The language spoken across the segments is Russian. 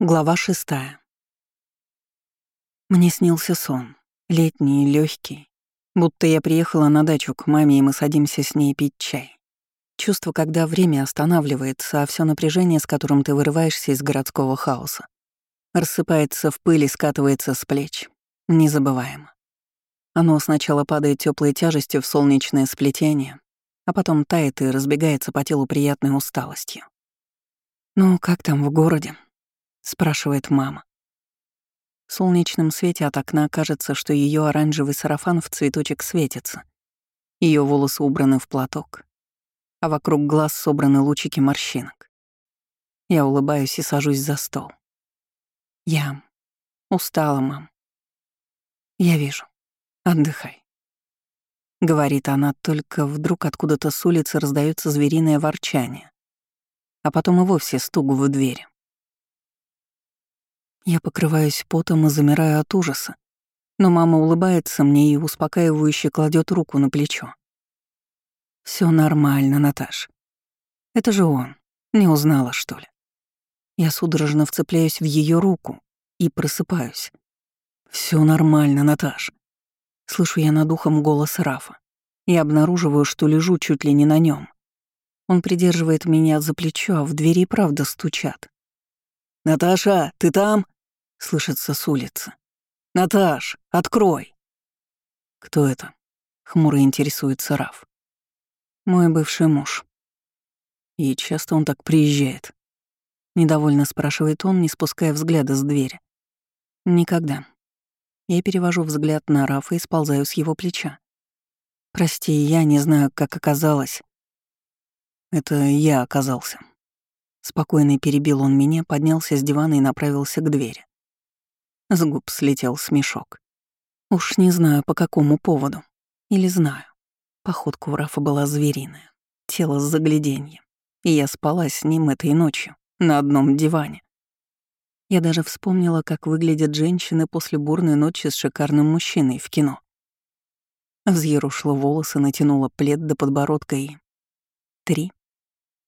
Глава шестая. Мне снился сон, летний и легкий, будто я приехала на дачу к маме, и мы садимся с ней пить чай. Чувство, когда время останавливается, а все напряжение, с которым ты вырываешься из городского хаоса, рассыпается в пыль и скатывается с плеч. Незабываемо. Оно сначала падает теплой тяжестью в солнечное сплетение, а потом тает и разбегается по телу приятной усталостью. «Ну, как там в городе?» — спрашивает мама. В солнечном свете от окна кажется, что ее оранжевый сарафан в цветочек светится. Ее волосы убраны в платок, а вокруг глаз собраны лучики морщинок. Я улыбаюсь и сажусь за стол. Я устала, мам. Я вижу. Отдыхай. Говорит она, только вдруг откуда-то с улицы раздается звериное ворчание, а потом и вовсе стук в дверь. Я покрываюсь потом и замираю от ужаса. Но мама улыбается мне и успокаивающе кладет руку на плечо. Все нормально, Наташ. Это же он. Не узнала, что ли? Я судорожно вцепляюсь в ее руку и просыпаюсь. Все нормально, Наташ. Слышу я над ухом голос Рафа и обнаруживаю, что лежу чуть ли не на нем. Он придерживает меня за плечо, а в двери правда стучат. «Наташа, ты там?» Слышится с улицы. «Наташ, открой!» «Кто это?» — хмуро интересуется Раф. «Мой бывший муж». «И часто он так приезжает?» Недовольно спрашивает он, не спуская взгляда с двери. «Никогда». Я перевожу взгляд на Рафа и сползаю с его плеча. «Прости, я не знаю, как оказалось». «Это я оказался». Спокойно перебил он меня, поднялся с дивана и направился к двери. С губ слетел смешок. Уж не знаю, по какому поводу. Или знаю. Походка у Рафа была звериная. Тело с загляденьем. И я спала с ним этой ночью, на одном диване. Я даже вспомнила, как выглядят женщины после бурной ночи с шикарным мужчиной в кино. Взъерушила волосы, натянула плед до подбородка и... Три.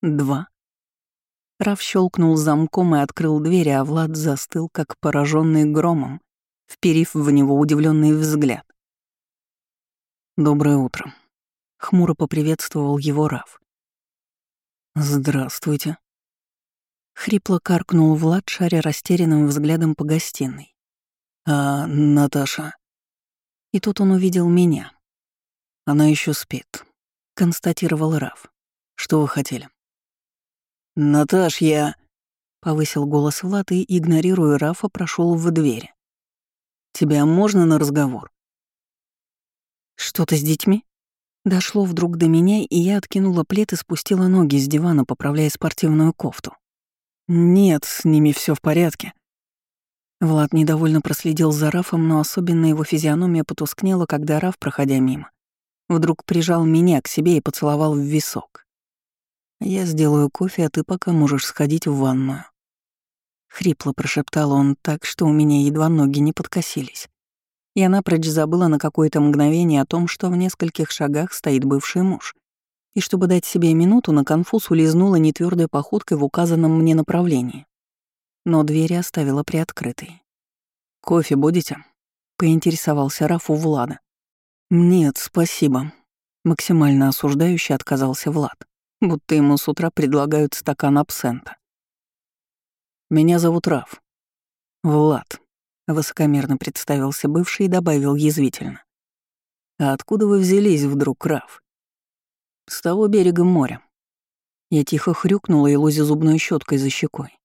Два. Раф щелкнул замком и открыл дверь, а Влад застыл, как пораженный громом, вперив в него удивленный взгляд. «Доброе утро», — хмуро поприветствовал его Раф. «Здравствуйте», — хрипло каркнул Влад, шаря растерянным взглядом по гостиной. «А Наташа?» И тут он увидел меня. «Она еще спит», — констатировал Раф. «Что вы хотели?» «Наташ, я...» — повысил голос Влад и, игнорируя Рафа, прошел в дверь. «Тебя можно на разговор?» «Что-то с детьми?» Дошло вдруг до меня, и я откинула плед и спустила ноги с дивана, поправляя спортивную кофту. «Нет, с ними все в порядке». Влад недовольно проследил за Рафом, но особенно его физиономия потускнела, когда Раф, проходя мимо, вдруг прижал меня к себе и поцеловал в висок. Я сделаю кофе, а ты пока можешь сходить в ванную. Хрипло прошептал он так, что у меня едва ноги не подкосились. Я напрочь забыла на какое-то мгновение о том, что в нескольких шагах стоит бывший муж. И чтобы дать себе минуту, на конфуз улизнула нетвёрдой походкой в указанном мне направлении. Но двери оставила приоткрытой. «Кофе будете?» — поинтересовался Раф у Влада. «Нет, спасибо», — максимально осуждающе отказался Влад будто ему с утра предлагают стакан абсента. «Меня зовут Раф». «Влад», — высокомерно представился бывший и добавил язвительно. «А откуда вы взялись вдруг, Раф?» «С того берега моря». Я тихо хрюкнула и лозя зубной щеткой за щекой.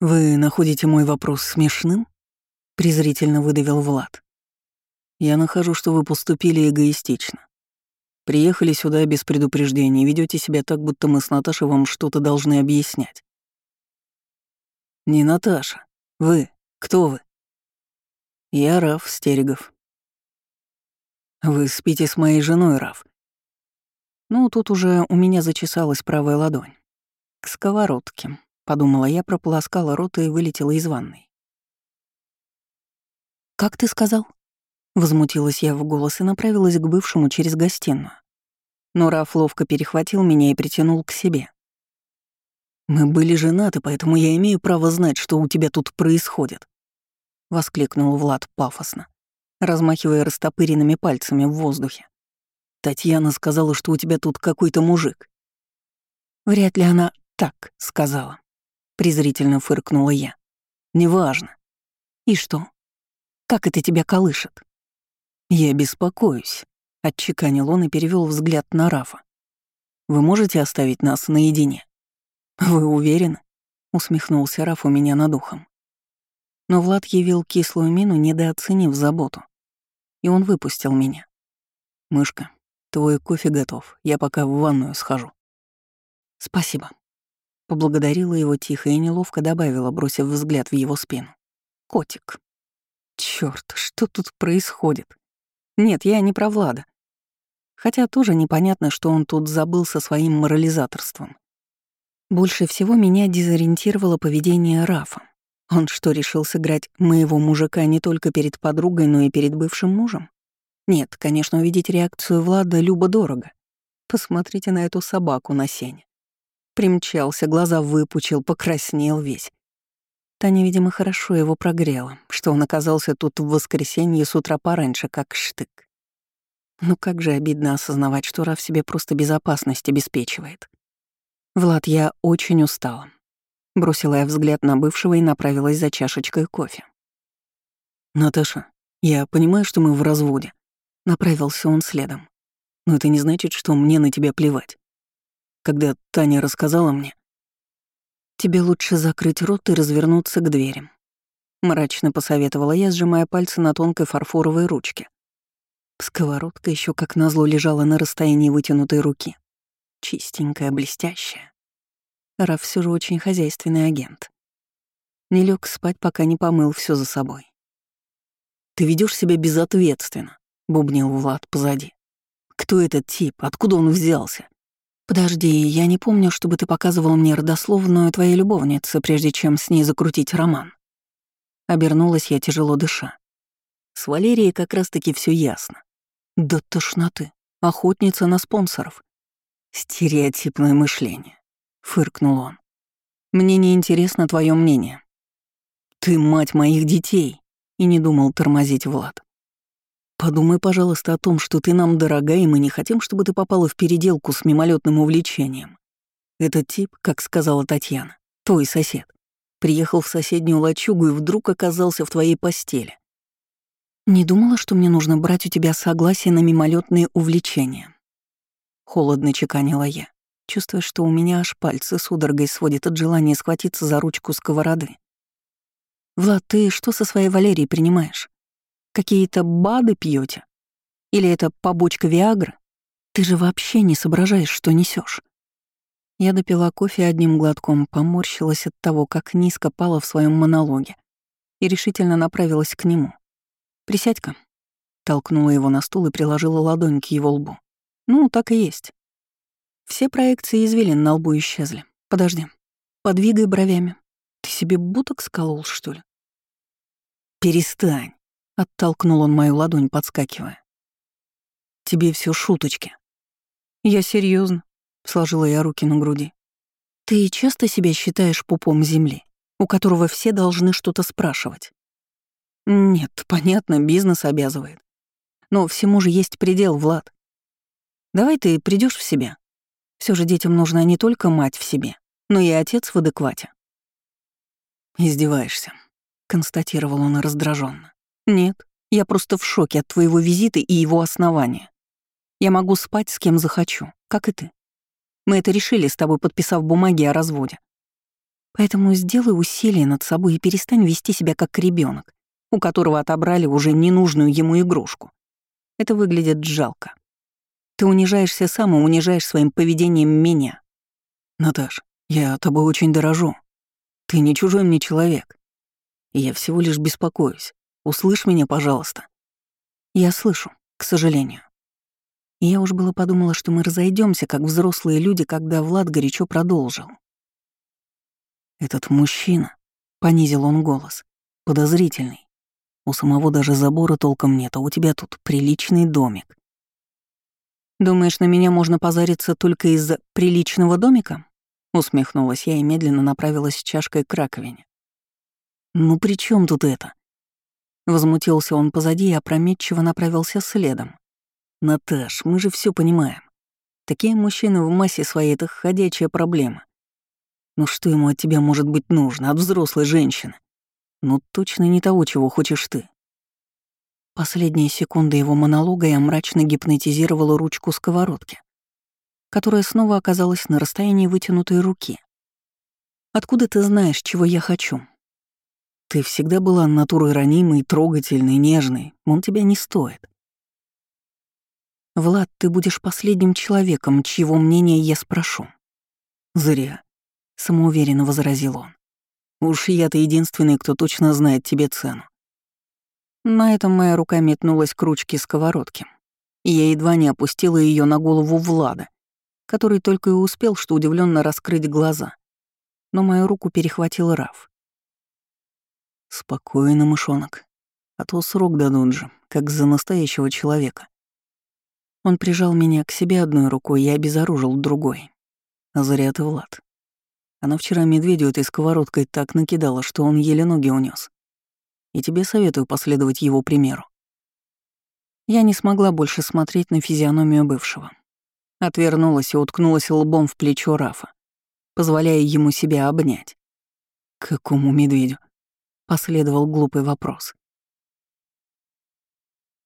«Вы находите мой вопрос смешным?» — презрительно выдавил Влад. «Я нахожу, что вы поступили эгоистично. Приехали сюда без предупреждения ведете себя так, будто мы с Наташей вам что-то должны объяснять. Не Наташа. Вы. Кто вы? Я Раф Стерегов. Вы спите с моей женой, Раф. Ну, тут уже у меня зачесалась правая ладонь. К сковородке, подумала я, прополоскала рот и вылетела из ванной. «Как ты сказал?» Возмутилась я в голос и направилась к бывшему через гостиную. Но Раф ловко перехватил меня и притянул к себе. Мы были женаты, поэтому я имею право знать, что у тебя тут происходит. Воскликнул Влад пафосно, размахивая растопыренными пальцами в воздухе. Татьяна сказала, что у тебя тут какой-то мужик. Вряд ли она так сказала. Презрительно фыркнула я. Неважно. И что? Как это тебя колышет? Я беспокоюсь, отчеканил он и перевел взгляд на Рафа. Вы можете оставить нас наедине? Вы уверены? усмехнулся Раф у меня над ухом. Но Влад явил кислую мину, недооценив заботу. И он выпустил меня. «Мышка, твой кофе готов, я пока в ванную схожу». «Спасибо». Поблагодарила его тихо и неловко добавила, бросив взгляд в его спину. «Котик». Черт, что тут происходит? Нет, я не про Влада. Хотя тоже непонятно, что он тут забыл со своим морализаторством. Больше всего меня дезориентировало поведение Рафа. Он что, решил сыграть моего мужика не только перед подругой, но и перед бывшим мужем? Нет, конечно, увидеть реакцию Влада любо-дорого. Посмотрите на эту собаку на сене. Примчался, глаза выпучил, покраснел весь. Таня, видимо, хорошо его прогрела, что он оказался тут в воскресенье с утра пораньше, как штык. Ну как же обидно осознавать, что Раф себе просто безопасность обеспечивает. «Влад, я очень устала», Бросила я взгляд на бывшего и направилась за чашечкой кофе. «Наташа, я понимаю, что мы в разводе». Направился он следом. «Но это не значит, что мне на тебя плевать. Когда Таня рассказала мне...» «Тебе лучше закрыть рот и развернуться к двери», — мрачно посоветовала я, сжимая пальцы на тонкой фарфоровой ручке. Сковородка еще как назло лежала на расстоянии вытянутой руки. Чистенькая, блестящая. Раф все же очень хозяйственный агент. Не лег спать, пока не помыл все за собой. «Ты ведешь себя безответственно», — бубнил Влад позади. «Кто этот тип? Откуда он взялся?» «Подожди, я не помню, чтобы ты показывал мне родословную твоей любовницы, прежде чем с ней закрутить роман». Обернулась я, тяжело дыша. С Валерией как раз-таки все ясно. Да тошноты. Охотница на спонсоров. Стереотипное мышление фыркнул он. Мне не интересно твое мнение. Ты мать моих детей, и не думал тормозить Влад. Подумай, пожалуйста, о том, что ты нам дорога, и мы не хотим, чтобы ты попала в переделку с мимолетным увлечением. Этот тип, как сказала Татьяна, твой сосед, приехал в соседнюю лачугу и вдруг оказался в твоей постели. Не думала, что мне нужно брать у тебя согласие на мимолетные увлечения. Холодно чеканила я чувствуя, что у меня аж пальцы судорогой сводит от желания схватиться за ручку сковороды. «Влад, ты что со своей Валерией принимаешь? Какие-то БАДы пьете? Или это побочка Виагры? Ты же вообще не соображаешь, что несешь. Я допила кофе одним глотком, поморщилась от того, как низко пала в своем монологе, и решительно направилась к нему. «Присядь-ка», — толкнула его на стул и приложила ладонь к его лбу. «Ну, так и есть. Все проекции извилин на лбу исчезли. Подожди. Подвигай бровями. Ты себе буток сколол, что ли? Перестань. Оттолкнул он мою ладонь, подскакивая. Тебе все шуточки. Я серьезно, сложила я руки на груди. Ты часто себя считаешь пупом земли, у которого все должны что-то спрашивать? Нет, понятно, бизнес обязывает. Но всему же есть предел, Влад. Давай ты придешь в себя, все же детям нужна не только мать в себе, но и отец в адеквате. «Издеваешься», — констатировал он раздраженно. «Нет, я просто в шоке от твоего визита и его основания. Я могу спать с кем захочу, как и ты. Мы это решили с тобой, подписав бумаги о разводе. Поэтому сделай усилие над собой и перестань вести себя как ребенок, у которого отобрали уже ненужную ему игрушку. Это выглядит жалко. Ты унижаешься сам и унижаешь своим поведением меня. Наташ, я тобой очень дорожу. Ты не чужой мне человек. Я всего лишь беспокоюсь. Услышь меня, пожалуйста. Я слышу, к сожалению. Я уж было подумала, что мы разойдемся, как взрослые люди, когда Влад горячо продолжил. «Этот мужчина», — понизил он голос, — «подозрительный. У самого даже забора толком нет, а у тебя тут приличный домик. Думаешь, на меня можно позариться только из-за приличного домика? Усмехнулась я и медленно направилась чашкой к раковине. «Ну при чем тут это?» Возмутился он позади и опрометчиво направился следом. «Наташ, мы же все понимаем. Такие мужчины в массе своей — это ходячая проблема. Ну что ему от тебя может быть нужно, от взрослой женщины? Ну точно не того, чего хочешь ты». Последние секунды его монолога я мрачно гипнотизировала ручку сковородки, которая снова оказалась на расстоянии вытянутой руки. «Откуда ты знаешь, чего я хочу?» «Ты всегда была натурой ранимой, трогательной, нежной. Он тебя не стоит». «Влад, ты будешь последним человеком, чьего мнения я спрошу». «Зря», — самоуверенно возразил он. «Уж я-то единственный, кто точно знает тебе цену. На этом моя рука метнулась к ручке сковородки, я едва не опустила ее на голову Влада, который только и успел, что удивленно раскрыть глаза. Но мою руку перехватил Раф. «Спокойно, мышонок, а то срок дадут же, как за настоящего человека». Он прижал меня к себе одной рукой и обезоружил другой. А зря ты, Влад. Она вчера медведю этой сковородкой так накидала, что он еле ноги унес и тебе советую последовать его примеру. Я не смогла больше смотреть на физиономию бывшего. Отвернулась и уткнулась лбом в плечо Рафа, позволяя ему себя обнять. «Какому медведю?» — последовал глупый вопрос.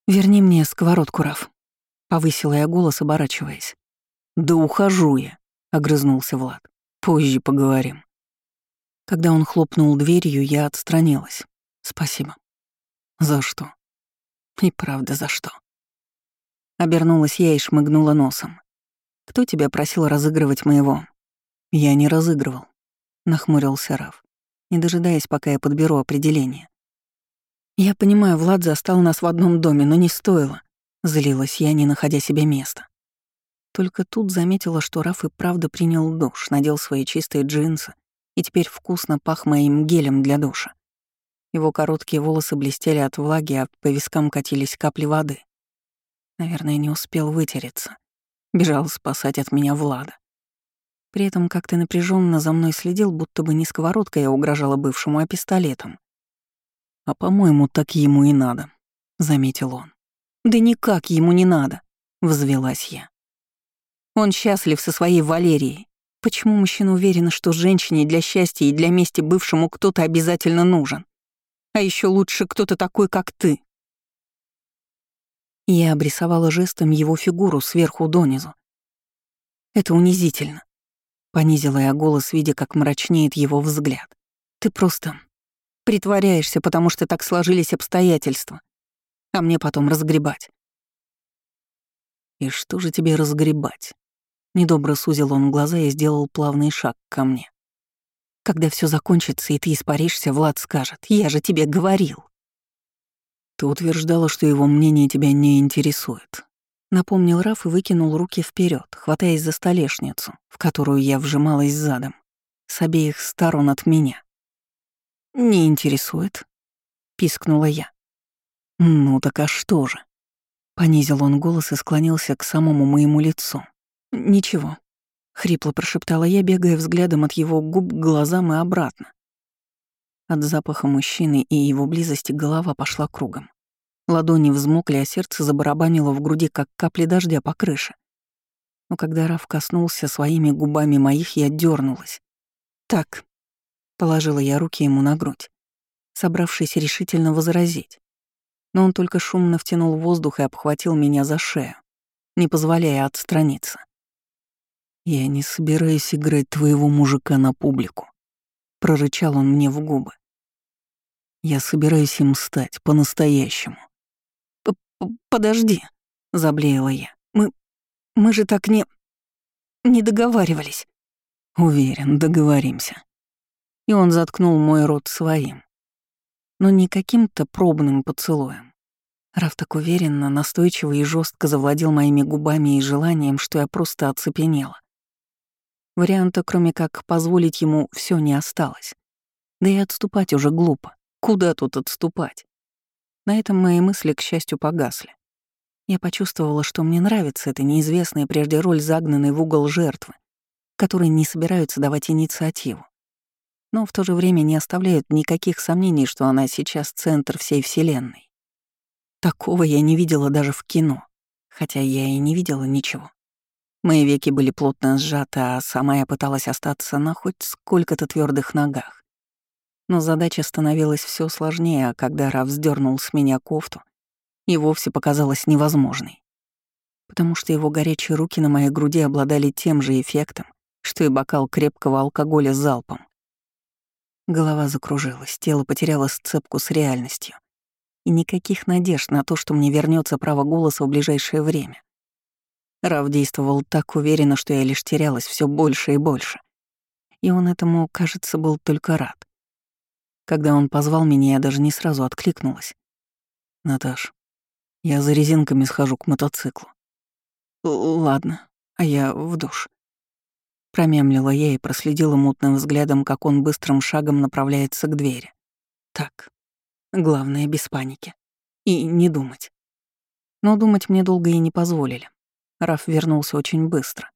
«Верни мне сковородку, Раф», — повысила я голос, оборачиваясь. «Да ухожу я», — огрызнулся Влад. «Позже поговорим». Когда он хлопнул дверью, я отстранилась. Спасибо. За что? И правда, за что? Обернулась я и шмыгнула носом. Кто тебя просил разыгрывать моего? Я не разыгрывал. Нахмурился Раф, не дожидаясь, пока я подберу определение. Я понимаю, Влад застал нас в одном доме, но не стоило. Злилась я, не находя себе места. Только тут заметила, что Раф и правда принял душ, надел свои чистые джинсы и теперь вкусно пах моим гелем для душа. Его короткие волосы блестели от влаги, а по вискам катились капли воды. Наверное, не успел вытереться. Бежал спасать от меня Влада. При этом как-то напряженно за мной следил, будто бы не сковородкой я угрожала бывшему, а пистолетом. «А, по-моему, так ему и надо», — заметил он. «Да никак ему не надо», — взвелась я. «Он счастлив со своей Валерией. Почему мужчина уверен, что женщине для счастья и для мести бывшему кто-то обязательно нужен? А еще лучше кто-то такой, как ты. Я обрисовала жестом его фигуру сверху донизу. Это унизительно. Понизила я голос, видя, как мрачнеет его взгляд. Ты просто притворяешься, потому что так сложились обстоятельства. А мне потом разгребать. И что же тебе разгребать? Недобро сузил он глаза и сделал плавный шаг ко мне. Когда все закончится и ты испаришься, Влад скажет, я же тебе говорил. Ты утверждала, что его мнение тебя не интересует. Напомнил Раф и выкинул руки вперед, хватаясь за столешницу, в которую я вжималась задом, с обеих сторон от меня. «Не интересует», — пискнула я. «Ну так а что же?» Понизил он голос и склонился к самому моему лицу. «Ничего, — хрипло прошептала я, бегая взглядом от его губ к глазам и обратно. От запаха мужчины и его близости голова пошла кругом. Ладони взмокли, а сердце забарабанило в груди, как капли дождя по крыше. Но когда Раф коснулся своими губами моих, я дернулась. «Так», — положила я руки ему на грудь, собравшись решительно возразить. Но он только шумно втянул воздух и обхватил меня за шею, не позволяя отстраниться. «Я не собираюсь играть твоего мужика на публику», — прорычал он мне в губы. «Я собираюсь им стать по-настоящему». «Подожди», — заблеяла я. «Мы... мы же так не... не договаривались». «Уверен, договоримся». И он заткнул мой рот своим. Но не каким-то пробным поцелуем. Раф так уверенно, настойчиво и жестко завладел моими губами и желанием, что я просто оцепенела. Варианта, кроме как позволить ему, все не осталось. Да и отступать уже глупо. Куда тут отступать? На этом мои мысли, к счастью, погасли. Я почувствовала, что мне нравится эта неизвестная прежде роль загнанной в угол жертвы, которые не собираются давать инициативу, но в то же время не оставляют никаких сомнений, что она сейчас центр всей Вселенной. Такого я не видела даже в кино, хотя я и не видела ничего. Мои веки были плотно сжаты, а сама я пыталась остаться на хоть сколько-то твердых ногах. Но задача становилась все сложнее, а когда Раф сдернул с меня кофту, и вовсе показалась невозможной. Потому что его горячие руки на моей груди обладали тем же эффектом, что и бокал крепкого алкоголя с залпом. Голова закружилась, тело потеряло сцепку с реальностью. И никаких надежд на то, что мне вернется право голоса в ближайшее время. Рав действовал так уверенно, что я лишь терялась все больше и больше. И он этому, кажется, был только рад. Когда он позвал меня, я даже не сразу откликнулась. «Наташ, я за резинками схожу к мотоциклу». «Ладно, а я в душ». Промямлила я и проследила мутным взглядом, как он быстрым шагом направляется к двери. Так, главное, без паники. И не думать. Но думать мне долго и не позволили. Раф вернулся очень быстро.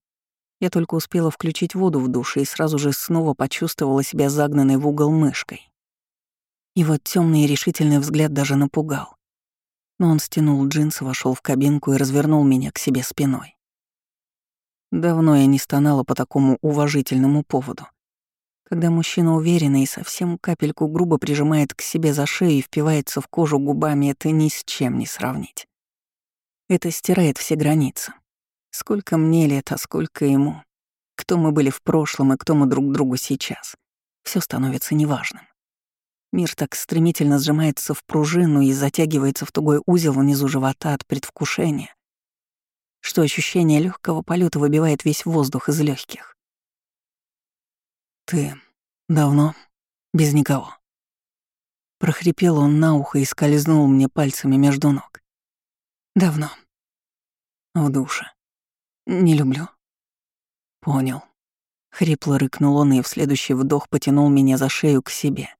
Я только успела включить воду в душе и сразу же снова почувствовала себя загнанной в угол мышкой. Вот темный и решительный взгляд даже напугал. Но он стянул джинсы, вошел в кабинку и развернул меня к себе спиной. Давно я не стонала по такому уважительному поводу. Когда мужчина уверенно и совсем капельку грубо прижимает к себе за шею и впивается в кожу губами, это ни с чем не сравнить. Это стирает все границы. Сколько мне лет, а сколько ему. Кто мы были в прошлом и кто мы друг другу сейчас. Все становится неважным. Мир так стремительно сжимается в пружину и затягивается в тугой узел внизу живота от предвкушения, что ощущение легкого полета выбивает весь воздух из легких. «Ты давно без никого?» Прохрипел он на ухо и скользнул мне пальцами между ног. «Давно. В душе. Не люблю. Понял. Хрипло рыкнул он и в следующий вдох потянул меня за шею к себе.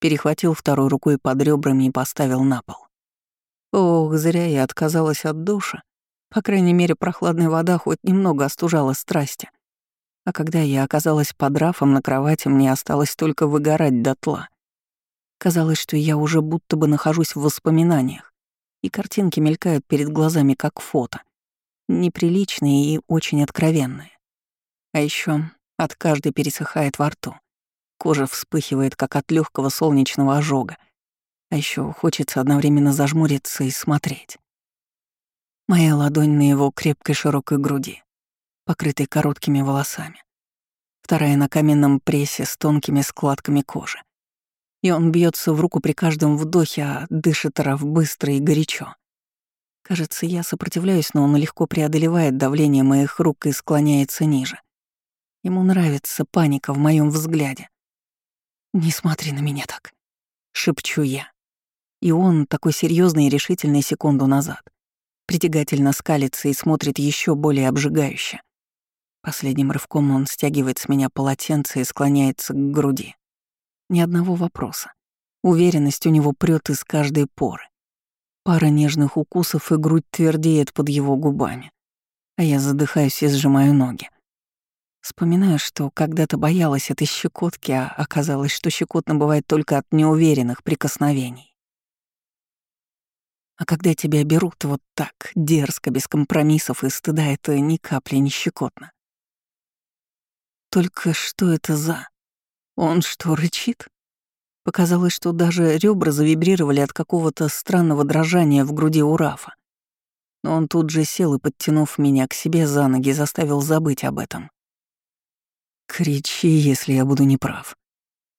Перехватил второй рукой под ребрами и поставил на пол. Ох, зря я отказалась от душа. По крайней мере, прохладная вода хоть немного остужала страсти. А когда я оказалась под рафом на кровати, мне осталось только выгорать дотла. Казалось, что я уже будто бы нахожусь в воспоминаниях, и картинки мелькают перед глазами как фото неприличные и очень откровенные. А еще от каждой пересыхает во рту. Кожа вспыхивает, как от легкого солнечного ожога. А еще хочется одновременно зажмуриться и смотреть. Моя ладонь на его крепкой широкой груди, покрытой короткими волосами. Вторая на каменном прессе с тонкими складками кожи. И он бьется в руку при каждом вдохе, а дышит Раф быстро и горячо. Кажется, я сопротивляюсь, но он легко преодолевает давление моих рук и склоняется ниже. Ему нравится паника в моем взгляде. «Не смотри на меня так», — шепчу я. И он, такой серьезный и решительный секунду назад, притягательно скалится и смотрит еще более обжигающе. Последним рывком он стягивает с меня полотенце и склоняется к груди. Ни одного вопроса. Уверенность у него прет из каждой поры. Пара нежных укусов, и грудь твердеет под его губами. А я задыхаюсь и сжимаю ноги. Вспоминаю, что когда-то боялась этой щекотки, а оказалось, что щекотно бывает только от неуверенных прикосновений. А когда тебя берут вот так, дерзко, без компромиссов и стыда, это ни капли не щекотно. Только что это за... Он что, рычит? Показалось, что даже ребра завибрировали от какого-то странного дрожания в груди у Рафа. Но он тут же сел и, подтянув меня к себе за ноги, заставил забыть об этом. «Кричи, если я буду неправ».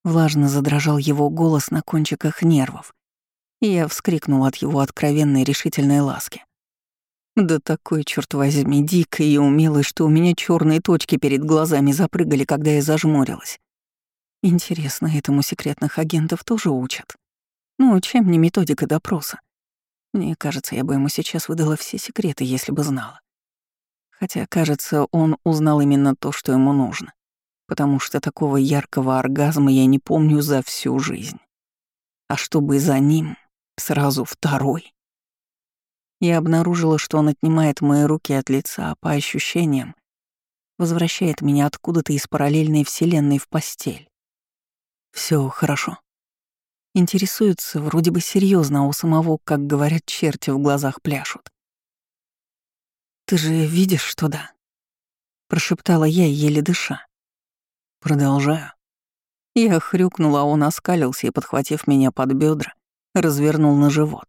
Влажно задрожал его голос на кончиках нервов, и я вскрикнул от его откровенной решительной ласки. Да такой, черт возьми, дикой и умелой, что у меня черные точки перед глазами запрыгали, когда я зажмурилась. Интересно, этому секретных агентов тоже учат? Ну, чем не методика допроса? Мне кажется, я бы ему сейчас выдала все секреты, если бы знала. Хотя, кажется, он узнал именно то, что ему нужно. Потому что такого яркого оргазма я не помню за всю жизнь. А чтобы за ним сразу второй. Я обнаружила, что он отнимает мои руки от лица, а по ощущениям возвращает меня откуда-то из параллельной вселенной в постель. Все хорошо. Интересуется вроде бы серьезно, а у самого, как говорят, черти в глазах пляшут. «Ты же видишь, что да?» Прошептала я, еле дыша. Продолжаю. Я хрюкнула, а он оскалился и, подхватив меня под бедра, развернул на живот.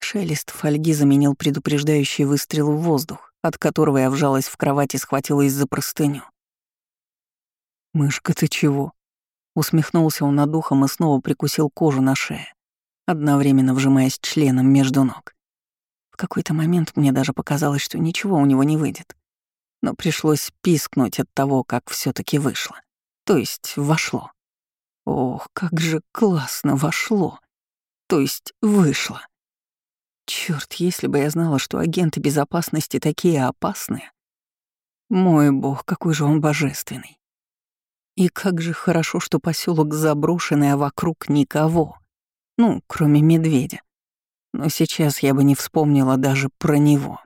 Шелест фольги заменил предупреждающий выстрел в воздух, от которого я вжалась в кровать и схватилась за простыню. «Мышка, ты чего?» Усмехнулся он над ухом и снова прикусил кожу на шее, одновременно вжимаясь членом между ног. В какой-то момент мне даже показалось, что ничего у него не выйдет. Но пришлось пискнуть от того, как все таки вышло. То есть вошло. Ох, как же классно вошло. То есть вышло. Черт, если бы я знала, что агенты безопасности такие опасные. Мой бог, какой же он божественный. И как же хорошо, что поселок заброшенный, а вокруг никого. Ну, кроме медведя. Но сейчас я бы не вспомнила даже про него.